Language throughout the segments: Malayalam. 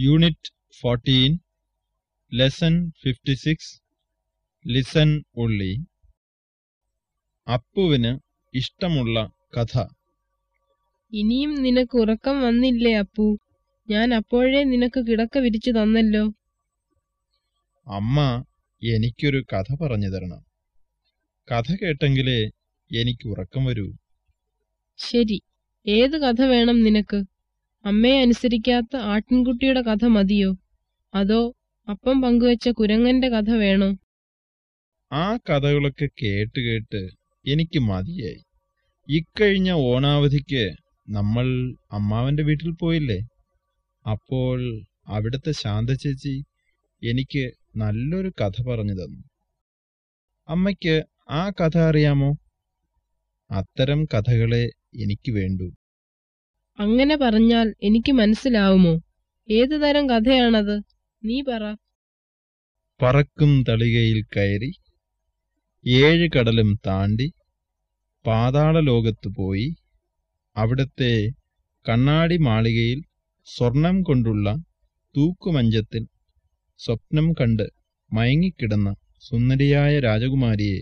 Unit fourteen lesson fifty six listen ഉള്ളി. അപ്പുവിന് ഇഷ്ടമുള്ള കഥ. ഇനിയും നിനക്ക് ഉറക്കം വന്നില്ലേ അപ്പു? ഞാൻ അപ്പോഴേ നിനക്ക് കിടക്ക വിരിച്ചു തന്നല്ലോ. അമ്മ എനിക്കൊരു കഥ പറഞ്ഞു തരണം. കഥ കേട്ടെങ്കിലേ എനിക്ക് ഉറക്കം വരൂ. ശരി. ഏത് കഥ വേണം നിനക്ക്? അമ്മയെ അനുസരിക്കാത്ത ആട്ടിൻകുട്ടിയുടെ കഥ മതിയോ? അതോ അപ്പം പങ്കുവച്ച കുരങ്ങന്റെ കഥ വേണോ? ആ കഥകളൊക്കെ കേട്ട് കേട്ട് എനിക്ക് മതിയായി. ഇക്കഴിഞ്ഞ ഓണാവധിക്ക് നമ്മൾ അമ്മാവന്റെ വീട്ടിൽ പോയില്ലേ? അപ്പോൾ അവിടുത്തെ ശാന്ത ചേച്ചി എനിക്ക് നല്ലൊരു കഥ പറഞ്ഞു തന്നു. അമ്മയ്ക്ക് ആ കഥ അറിയാമോ? അത്തരം കഥകളെ എനിക്ക് വേണ്ടൂ. അങ്ങനെ പറഞ്ഞാൽ എനിക്ക് മനസ്സിലാവുമോ? ഏതു തരം കഥയാണത്? നീ പറ. പറക്കും തളികയിൽ കയറി ഏഴ് കടലും താണ്ടി പാതാള ലോകത്ത് പോയി അവിടത്തെ കണ്ണാടി മാളികയിൽ സ്വർണം കൊണ്ടുള്ള തൂക്കുമഞ്ചത്തിൽ സ്വപ്നം കണ്ട് മയങ്ങിക്കിടന്ന സുന്ദരിയായ രാജകുമാരിയെ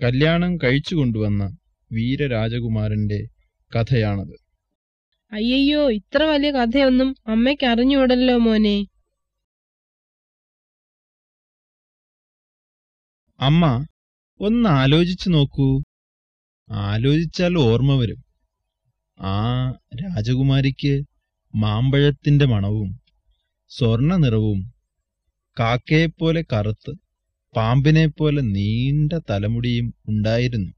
കല്യാണം കഴിച്ചു കൊണ്ടുവന്ന വീരരാജകുമാരന്റെ കഥയാണത്. അയ്യയ്യോ ഇത്ര വലിയ കഥയൊന്നും അമ്മയ്ക്ക് അറിഞ്ഞൂടല്ലോ മോനെ. അമ്മ ഒന്ന് ആലോചിച്ചു നോക്കൂ. ആലോചിച്ചാൽ ഓർമ്മ വരും. ആ രാജകുമാരിക്ക് മാമ്പഴത്തിന്റെ മണവും സ്വർണ നിറവും കാക്കയെപ്പോലെ കറുത്ത് പാമ്പിനെപ്പോലെ നീണ്ട തലമുടിയും ഉണ്ടായിരുന്നു.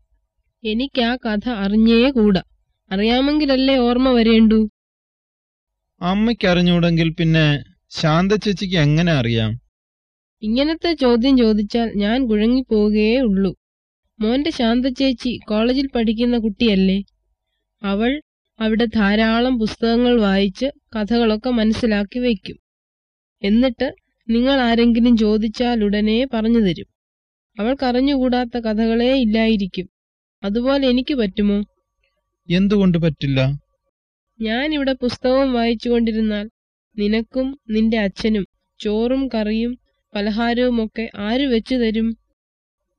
എനിക്ക് ആ കഥ അറിഞ്ഞേ കൂടാ. അറിയാമെങ്കിലല്ലേ ഓർമ്മ വരേണ്ടു? അമ്മയ്ക്കറിഞ്ഞൂടെങ്കിൽ പിന്നെ ശാന്ത ചേച്ചിക്ക് എങ്ങനെ അറിയാം? ഇങ്ങനത്തെ ചോദ്യം ചോദിച്ചാൽ ഞാൻ കുഴങ്ങിപ്പോവുകയേ ഉള്ളൂ. മോന്റെ ശാന്ത ചേച്ചി കോളേജിൽ പഠിക്കുന്ന കുട്ടിയല്ലേ. അവൾ അവിടെ ധാരാളം പുസ്തകങ്ങൾ വായിച്ച് കഥകളൊക്കെ മനസ്സിലാക്കി വയ്ക്കും. എന്നിട്ട് നിങ്ങൾ ആരെങ്കിലും ചോദിച്ചാൽ ഉടനെ പറഞ്ഞു തരും. അവൾക്കറിഞ്ഞുകൂടാത്ത കഥകളേ ഇല്ലായിരിക്കും. അതുപോലെ എനിക്ക് പറ്റുമോ? എന്തുകൊണ്ട് പറ്റില്ല? ഞാൻ ഇവിടെ പുസ്തകം വായിച്ചുകൊണ്ടിരുന്നാൽ നിനക്കും നിന്റെ അച്ഛനും ചോറും കറിയും പലഹാരവും ഒക്കെ ആര് വെച്ചു തരും?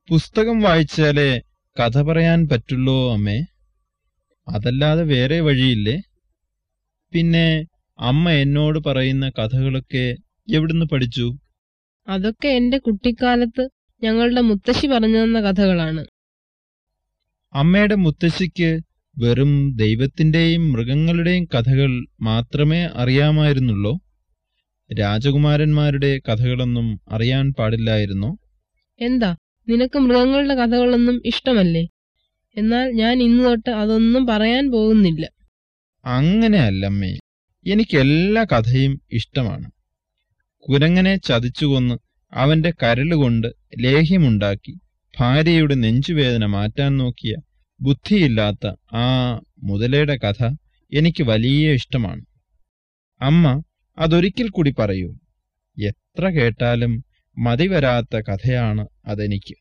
പുസ്തകം വായിച്ചാലേ കഥ പറയാൻ പറ്റുള്ളൂ അമ്മേ. അതല്ലാതെ വേറെ വഴിയില്ലേ? പിന്നെ അമ്മ എന്നോട് പറയുന്ന കഥകളൊക്കെ എവിടുന്ന് പഠിച്ചു? അതൊക്കെ എന്റെ കുട്ടിക്കാലത്ത് ഞങ്ങളുടെ മുത്തശ്ശി പറഞ്ഞു തന്ന കഥകളാണ്. അമ്മയുടെ മുത്തശ്ശിക്ക് വെറും ദൈവത്തിന്റെയും മൃഗങ്ങളുടെയും കഥകൾ മാത്രമേ അറിയാമായിരുന്നുള്ളോ? രാജകുമാരന്മാരുടെ കഥകളൊന്നും അറിയാൻ പാടില്ലായിരുന്നോ. എന്താ? നിനക്ക് മൃഗങ്ങളുടെ കഥകളൊന്നും ഇഷ്ടമല്ലേ? എന്നാൽ ഞാൻ ഇന്നു തൊട്ട് അതൊന്നും പറയാൻ പോകുന്നില്ല. അങ്ങനെയല്ലമ്മേ എനിക്ക് എല്ലാ കഥയും ഇഷ്ടമാണ്. കുരങ്ങനെ ചതിച്ചുകൊന്ന് അവന്റെ കരളുകൊണ്ട് ലേഹ്യമുണ്ടാക്കി ഭാര്യയുടെ നെഞ്ചുവേദന മാറ്റാൻ നോക്കിയ ബുദ്ധിയില്ലാത്ത ആ മുതലയുടെ കഥ എനിക്ക് വലിയ ഇഷ്ടമാണ്. അമ്മ അതൊരിക്കൽ കൂടി പറയൂ. എത്ര കേട്ടാലും മതിവരാത്ത കഥയാണ് അതെനിക്ക്.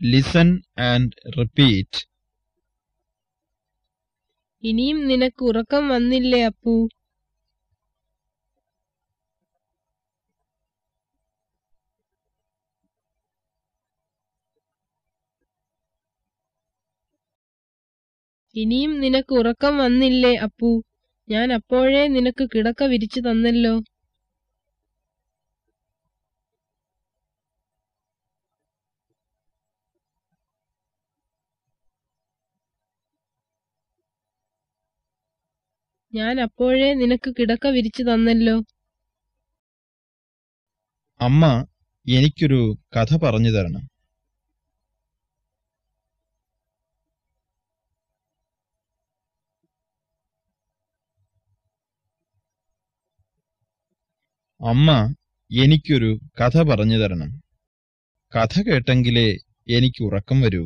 ലിസൺ ആൻഡ് റിപ്പീറ്റ് ഇനിയും നിനക്ക് ഉറക്കം വന്നില്ലേ അപ്പു? ഇനിയും നിനക്ക് ഉറക്കം വന്നില്ലേ അപ്പു? ഞാൻ അപ്പോഴേ നിനക്ക് കിടക്ക വിരിച്ചു തന്നല്ലോ. ഞാൻ അപ്പോഴേ നിനക്ക് കിടക്ക വിരിച്ചു തന്നല്ലോ. അമ്മ എനിക്കൊരു കഥ പറഞ്ഞു തരണം. അമ്മ എനിക്കൊരു കഥ പറഞ്ഞു തരണം. കഥ കേട്ടെങ്കിലേ എനിക്ക് ഉറക്കം വരൂ.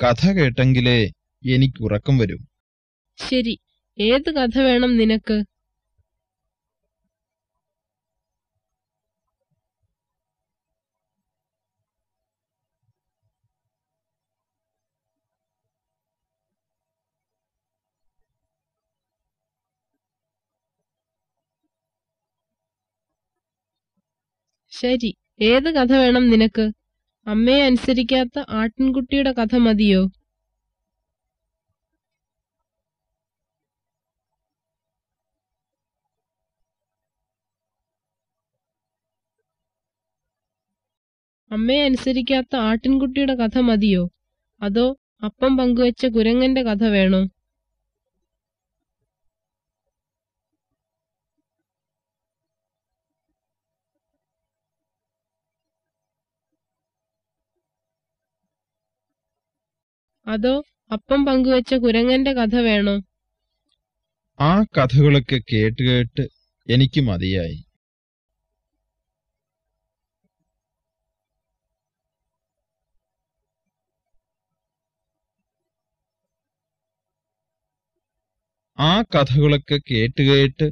കഥ കേട്ടെങ്കിലേ എനിക്ക് ഉറക്കം വരും. ശരി. ഏത് കഥ വേണം നിനക്ക്? ശരി. ഏത് കഥ വേണം നിനക്ക്? അമ്മയെ അനുസരിക്കാത്ത ആട്ടിൻകുട്ടിയുടെ കഥ മതിയോ? അമ്മയെ അനുസരിക്കാത്ത ആട്ടിൻകുട്ടിയുടെ കഥ മതിയോ? അതോ അപ്പം പങ്കുവച്ച കുരങ്ങന്റെ കഥ വേണോ? അതോ അപ്പം പങ്കുവച്ച കുരങ്ങന്റെ കഥ വേണോ? ആ കഥകളൊക്കെ കേട്ട് കേട്ട് എനിക്ക് മതിയായി. ആ കഥകളൊക്കെ കേട്ട് കേട്ട്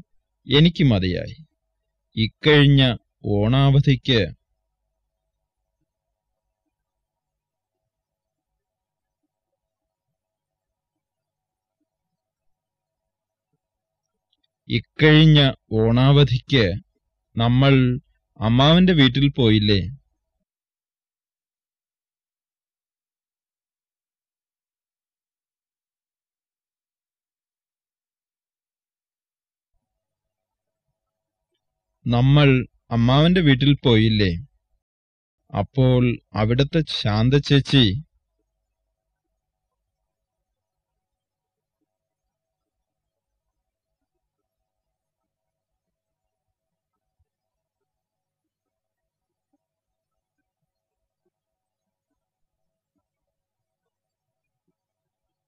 എനിക്ക് മതിയായി. ഇക്കഴിഞ്ഞ ഓണാവധിക്ക് ഇക്കഴിഞ്ഞ ഓണാവധിക്ക് നമ്മൾ അമ്മാവന്റെ വീട്ടിൽ പോയില്ലേ? നമ്മൾ അമ്മാവന്റെ വീട്ടിൽ പോയില്ലേ? അപ്പോൾ അവിടുത്തെ ശാന്ത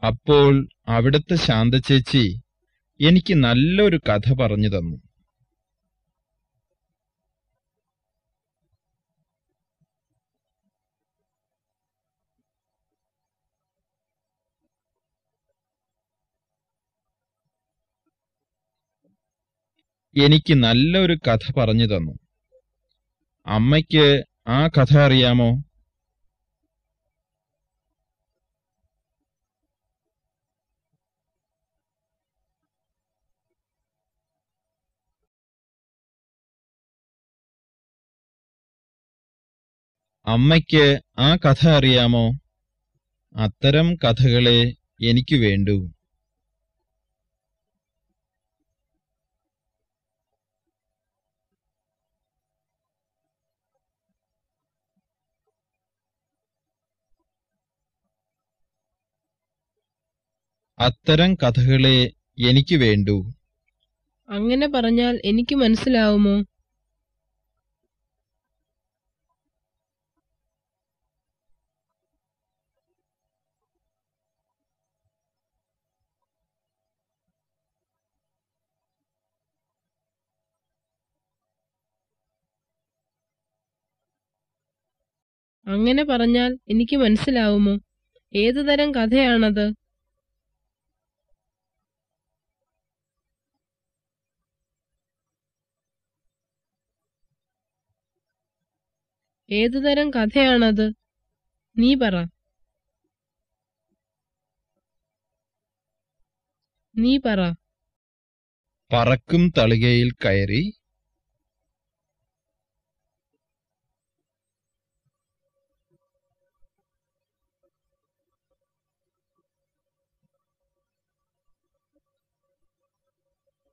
അപ്പോൾ അവിടുത്തെ ശാന്ത ചേച്ചി എനിക്ക് നല്ലൊരു കഥ പറഞ്ഞു തന്നു. എനിക്ക് നല്ലൊരു കഥ പറഞ്ഞു തന്നു. അമ്മയ്ക്ക് ആ കഥ അറിയാമോ? അമ്മയ്ക്ക് ആ കഥ അറിയാമോ? അത്തരം കഥകളെ എനിക്ക് വേണ്ടു. അത്തരം കഥകളെ എനിക്ക് വേണ്ടു. അങ്ങനെ പറഞ്ഞാൽ എനിക്ക് മനസ്സിലാവുമോ? അങ്ങനെ പറഞ്ഞാൽ എനിക്ക് മനസ്സിലാവുമോ? ഏതുതരം കഥയാണത്? ഏതുതരം കഥയാണത്? നീ പറ. നീ പറ. പറക്കും തളികയിൽ കയറി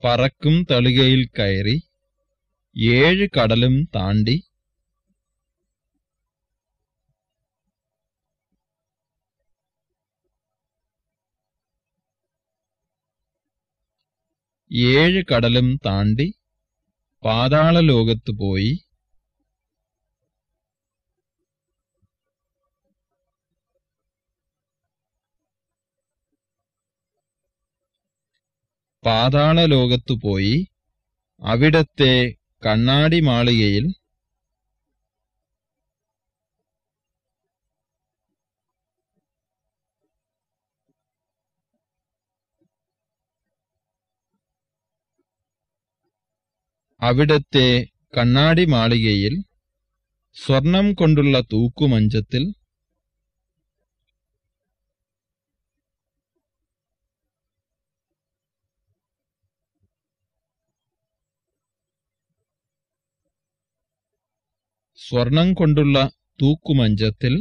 പറക്കും തളികയിൽ കയറി ഏഴ് കടലും താണ്ടി ഏഴ് കടലും താണ്ടി പാതാള ലോകത്ത് പോയി പാതാള ലോകത്തു പോയി അവിടത്തെ കണ്ണാടി മാളികയിൽ അവിടത്തെ കണ്ണാടി മാളികയിൽ സ്വർണം കൊണ്ടുള്ള തൂക്കുമഞ്ചത്തിൽ സ്വർണം കൊണ്ടുള്ള തൂക്കുമഞ്ചത്തിൽ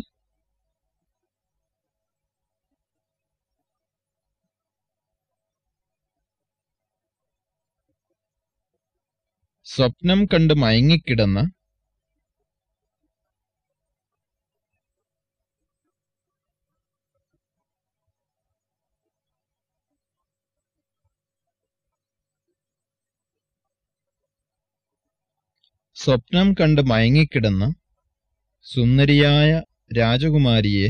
സ്വപ്നം കണ്ട് മയങ്ങിക്കിടന്ന സ്വപ്നം കണ്ട് മയങ്ങിക്കിടന്ന സുന്ദരിയായ രാജകുമാരിയെ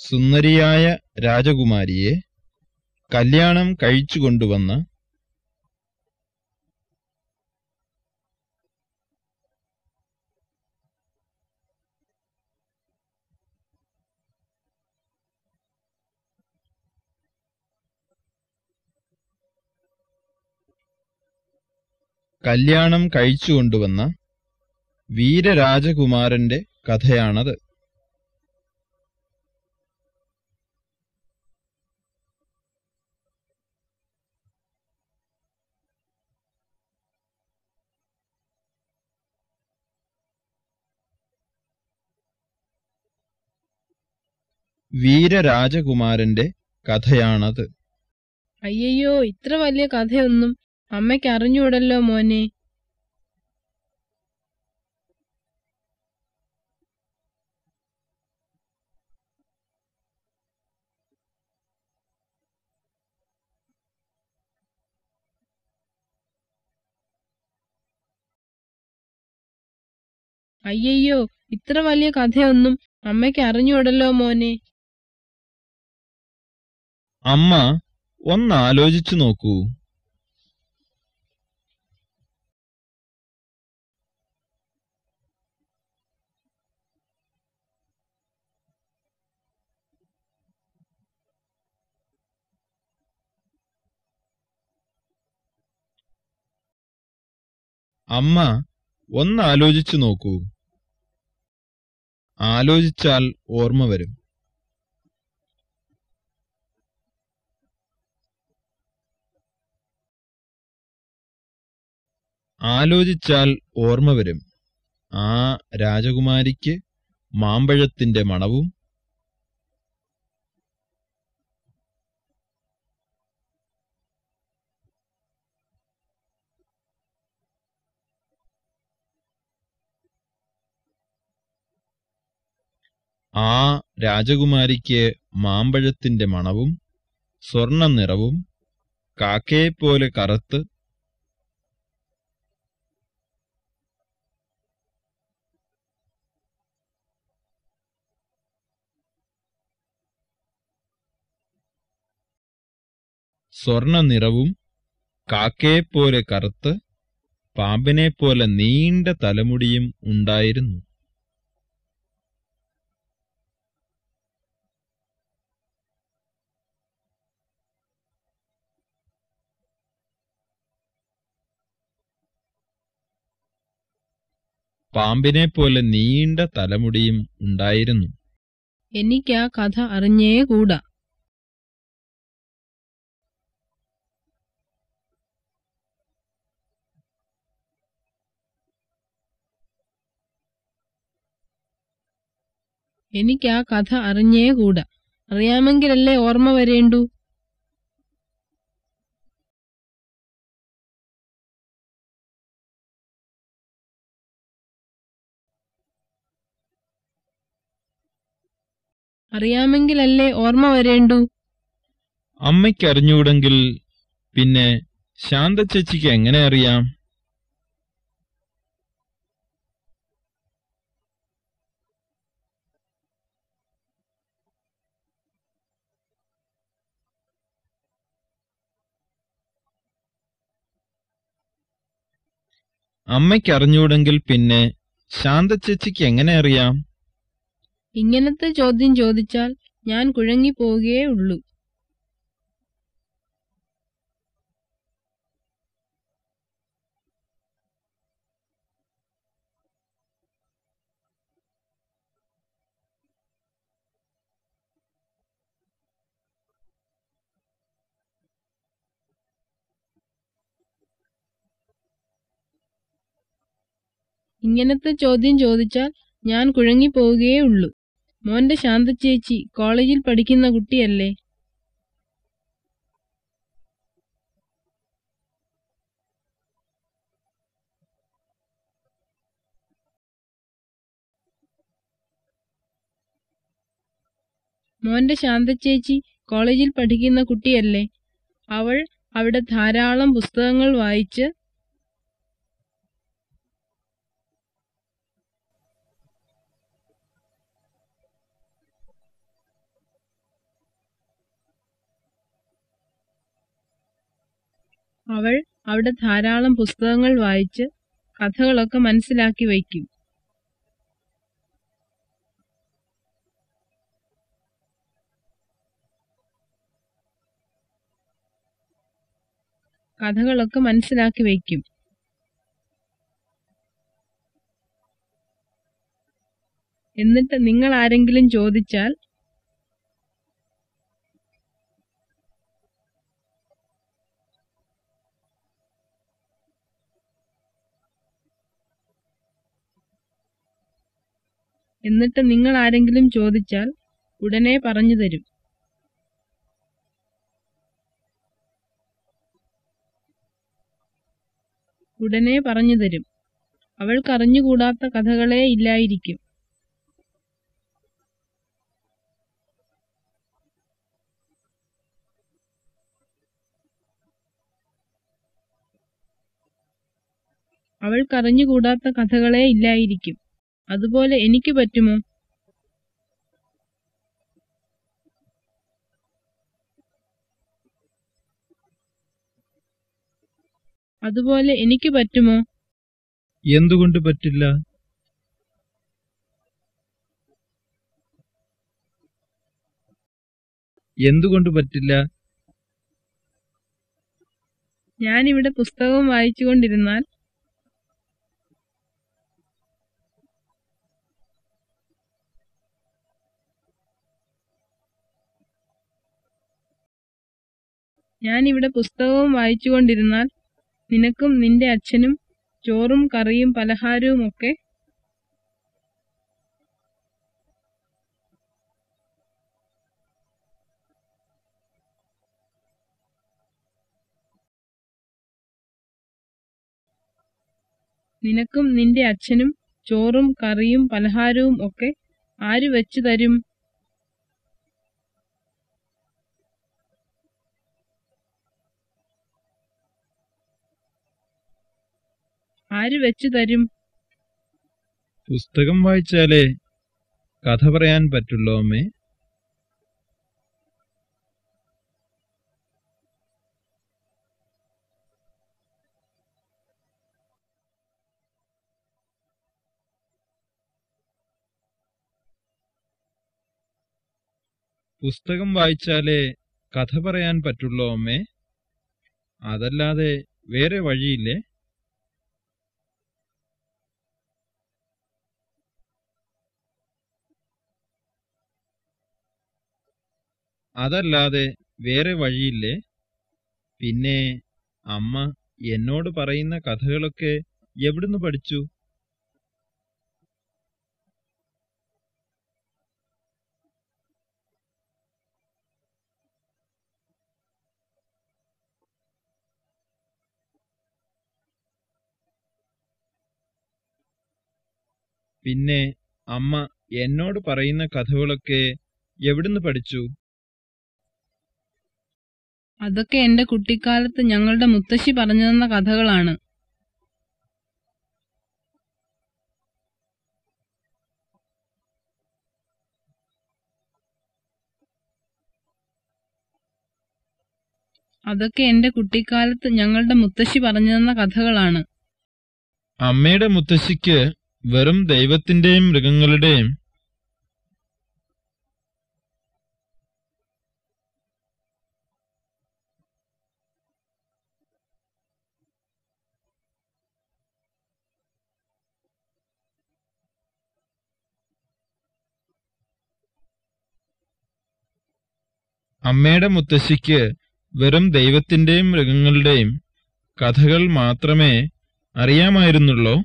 സുന്ദരിയായ രാജകുമാരിയെ കല്യാണം കഴിച്ചുകൊണ്ടുവന്ന് കല്യാണം കഴിച്ചുകൊണ്ടുവന്ന വീരരാജകുമാരന്റെ കഥയാണത്. വീരരാജകുമാരന്റെ കഥയാണത്. അയ്യയ്യോ ഇത്ര വലിയ കഥയൊന്നും അമ്മയ്ക്ക് അറിഞ്ഞൂടല്ലോ മോനെ. അയ്യയ്യോ ഇത്ര വലിയ കഥയൊന്നും അമ്മയ്ക്ക് അറിഞ്ഞൂടല്ലോ മോനെ. അമ്മ ഒന്നാലോചിച്ചു നോക്കൂ. അമ്മ ഒന്നാലോചിച്ചു നോക്കൂ. ആലോചിച്ചാൽ ഓർമ്മ വരും. ആലോചിച്ചാൽ ഓർമ്മ വരും. ആ രാജകുമാരിക്ക് മാമ്പഴത്തിന്റെ മണവും ആ രാജകുമാരിക്ക് മാമ്പഴത്തിന്റെ മണവും സ്വർണ നിറവും കാക്കയെപ്പോലെ കറുത്ത് സ്വർണ നിറവും കാക്കയെപ്പോലെ കറുത്ത് പാമ്പിനെപ്പോലെ നീണ്ട തലമുടിയും ഉണ്ടായിരുന്നു. പാമ്പിനെപ്പോലെ നീണ്ട തലമുടിയും ഉണ്ടായിരുന്നു. എനിക്കാ കഥ അറിഞ്ഞേ കൂടാ. എനിക്കാ കഥ അറിഞ്ഞേ കൂടാ. അറിയാമെങ്കിലല്ലേ ഓർമ്മ വരേണ്ടു? അറിയാമെങ്കിലല്ലേ ഓർമ്മ വരേണ്ടു? അമ്മയ്ക്കറിഞ്ഞൂടെങ്കിൽ പിന്നെ ശാന്ത ചേച്ചിക്ക് എങ്ങനെ അറിയാം? അമ്മയ്ക്ക് അമ്മയ്ക്കറിഞ്ഞൂടെങ്കിൽ പിന്നെ ശാന്ത ചേച്ചിക്ക് എങ്ങനെ അറിയാം? ഇങ്ങനത്തെ ചോദ്യം ചോദിച്ചാൽ ഞാൻ കുഴങ്ങിപ്പോവുകയേ ഉള്ളൂ. ഇങ്ങനത്തെ ചോദ്യം ചോദിച്ചാൽ ഞാൻ കുഴങ്ങിപ്പോവുകയേ ഉള്ളൂ. മോന്റെ ശാന്തച്ചേച്ചി കോളേജിൽ പഠിക്കുന്ന കുട്ടിയല്ലേ? മോന്റെ ശാന്തച്ചേച്ചി കോളേജിൽ പഠിക്കുന്ന കുട്ടിയല്ലേ? അവൾ അവിടെ ധാരാളം പുസ്തകങ്ങൾ വായിച്ച് അവൾ അവിടെ ധാരാളം പുസ്തകങ്ങൾ വായിച്ച് കഥകളൊക്കെ മനസ്സിലാക്കി വയ്ക്കും. കഥകളൊക്കെ മനസ്സിലാക്കി വയ്ക്കും. എന്നിട്ട് നിങ്ങൾ ആരെങ്കിലും ചോദിച്ചാൽ എന്നിട്ട് നിങ്ങൾ ആരെങ്കിലും ചോദിച്ചാൽ ഉടനെ പറഞ്ഞു തരും. ഉടനെ പറഞ്ഞു തരും. അവൾക്കറിഞ്ഞുകൂടാത്ത കഥകളേ ഇല്ലായിരിക്കും. അവൾക്കറിഞ്ഞുകൂടാത്ത കഥകളേ ഇല്ലായിരിക്കും. അതുപോലെ എനിക്ക് പറ്റുമോ? അതുപോലെ എനിക്ക് പറ്റുമോ? എന്തുകൊണ്ട് പറ്റില്ല? എന്തുകൊണ്ട് പറ്റില്ല? ഞാനിവിടെ പുസ്തകം വായിച്ചുകൊണ്ടിരുന്നാൽ ഞാനിവിടെ പുസ്തകവും വായിച്ചുകൊണ്ടിരുന്നാൽ നിനക്കും നിന്റെ അച്ഛനും ചോറും കറിയും പലഹാരവും ഒക്കെ നിനക്കും നിന്റെ അച്ഛനും ചോറും കറിയും പലഹാരവും ഒക്കെ ആര് വെച്ചു തരും? ആര് വെച്ചു തരും? പുസ്തകം വായിച്ചാലേ കഥ പറയാൻ പറ്റുള്ളൂ അമ്മേ. പുസ്തകം വായിച്ചാലേ കഥ പറയാൻ പറ്റുള്ളൂ അമ്മേ. അതല്ലാതെ വേറെ വഴിയില്ലേ? അതല്ലാതെ വേറെ വഴിയില്ലേ? പിന്നെ അമ്മ എന്നോട് പറയുന്ന കഥകളൊക്കെ എവിടുന്ന് പഠിച്ചു? പിന്നെ അമ്മ എന്നോട് പറയുന്ന കഥകളൊക്കെ എവിടുന്ന് പഠിച്ചു? അതൊക്കെ എന്റെ കുട്ടിക്കാലത്ത് ഞങ്ങളുടെ മുത്തശ്ശി പറഞ്ഞു തന്ന കഥകളാണ്. അതൊക്കെ എന്റെ കുട്ടിക്കാലത്ത് ഞങ്ങളുടെ മുത്തശ്ശി പറഞ്ഞു തന്ന കഥകളാണ്. അമ്മയുടെ മുത്തശ്ശിക്ക് വെറും ദൈവത്തിന്റെയും മൃഗങ്ങളുടെയും അമ്മയുടെ മുത്തശ്ശിക്ക് വെറും ദൈവത്തിന്റെയും മൃഗങ്ങളുടെയും കഥകൾ മാത്രമേ അറിയാമായിരുന്നുള്ളോ?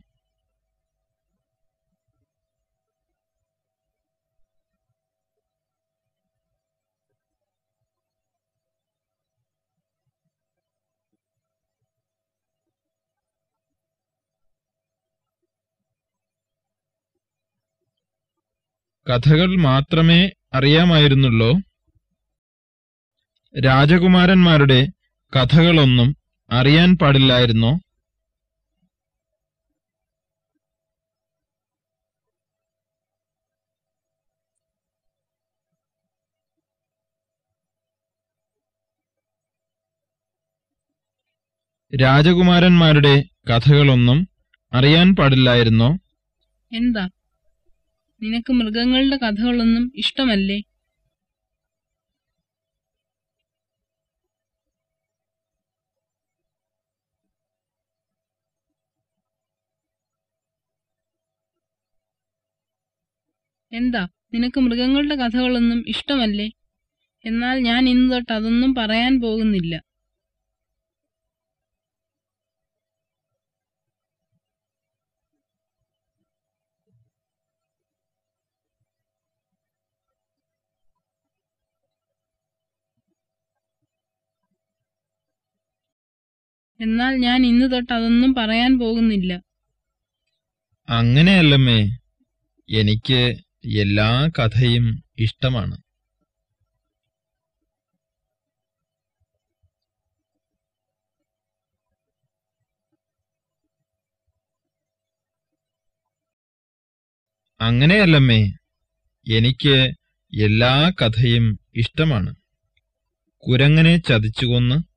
കഥകൾ മാത്രമേ അറിയാമായിരുന്നുള്ളോ? രാജകുമാരന്മാരുടെ കഥകളൊന്നും അറിയാൻ പാടില്ലായിരുന്നോ? രാജകുമാരന്മാരുടെ കഥകളൊന്നും അറിയാൻ പാടില്ലായിരുന്നോ? എന്താ? നിനക്ക് മൃഗങ്ങളുടെ കഥകളൊന്നും ഇഷ്ടമല്ലേ? എന്താ? നിനക്ക് മൃഗങ്ങളുടെ കഥകളൊന്നും ഇഷ്ടമല്ലേ? എന്നാൽ ഞാൻ ഇന്നു തൊട്ട് അതൊന്നും പറയാൻ പോകുന്നില്ല. എന്നാൽ ഞാൻ ഇന്നു തൊട്ട് അതൊന്നും പറയാൻ പോകുന്നില്ല. അങ്ങനെയല്ലമ്മേ. എനിക്ക് എല്ലാ കഥയും ഇഷ്ടമാണ്. അങ്ങനെയല്ലമ്മേ എനിക്ക് എല്ലാ കഥയും ഇഷ്ടമാണ്. കുരങ്ങനെ ചതിച്ചുകൊന്ന്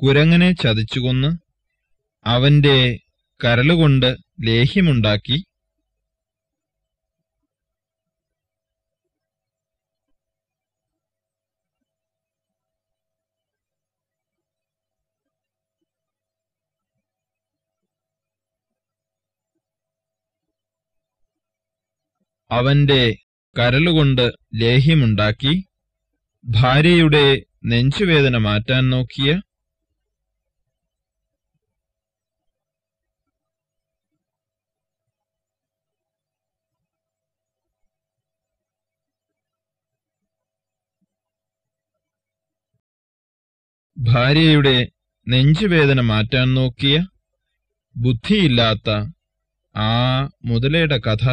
കുരങ്ങനെ ചതിച്ചുകൊന്ന് അവന്റെ കരളുകൊണ്ട് ലേഹ്യമുണ്ടാക്കി അവന്റെ കരളുകൊണ്ട് ലേഹ്യമുണ്ടാക്കി ഭാര്യയുടെ നെഞ്ചുവേദന മാറ്റാൻ നോക്കിയ ഭാര്യയുടെ നെഞ്ചുവേദന മാറ്റാൻ നോക്കിയ ബുദ്ധിയില്ലാത്ത ആ മുതലയുടെ കഥ.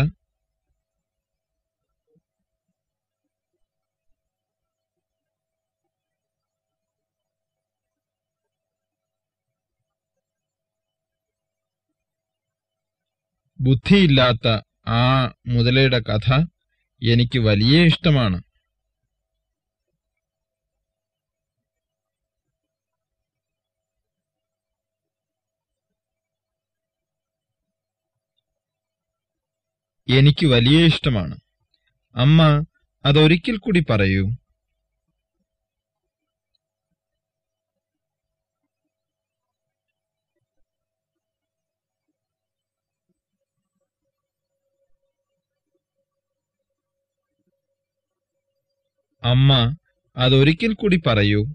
ബുദ്ധിയില്ലാത്ത ആ മുതലയുടെ കഥ എനിക്ക് വലിയ ഇഷ്ടമാണ്. എനിക്ക് വലിയ ഇഷ്ടമാണ്. അമ്മ അതൊരിക്കൽ കൂടി പറയൂ. അമ്മ അതൊരിക്കൽ കൂടി പറയൂ.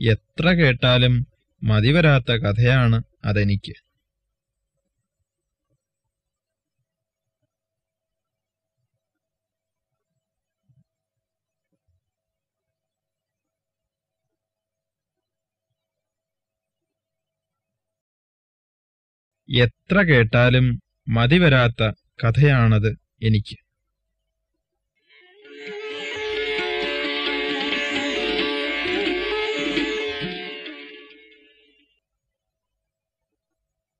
എത്ര കേട്ടാലും മതിവരാത്ത കഥയാണ് അതെനിക്ക്. എത്ര കേട്ടാലും മതിവരാത്ത കഥയാണത് എനിക്ക്.